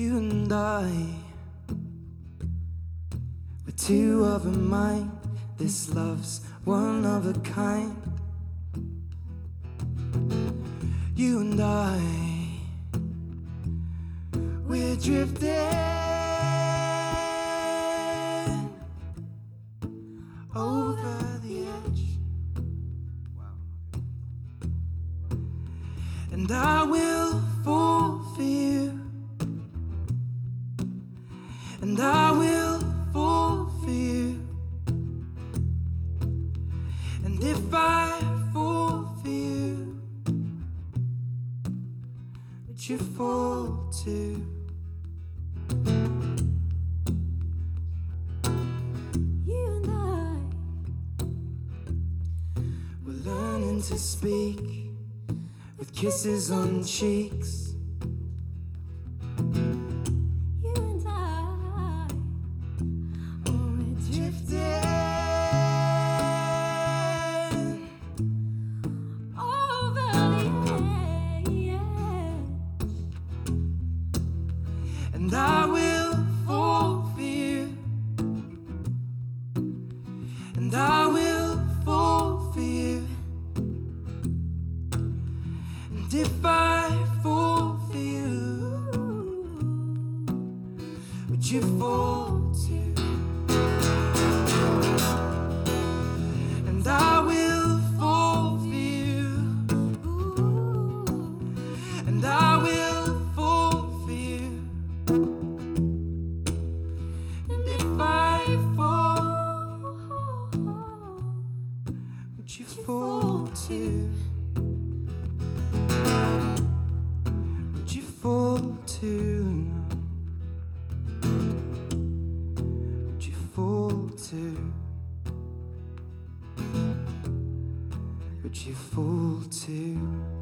You and I We're two of a mind. This love's one of a kind. You and I We're drifting over the edge. And I will and I will fall for you, and if I fall for you, would you fall too? You and I, We're learning to speak with kisses on cheeks. And I will fall for you, and if I fall for you, would you fall too? Would you fall too? Would you fall too? Would you fall too?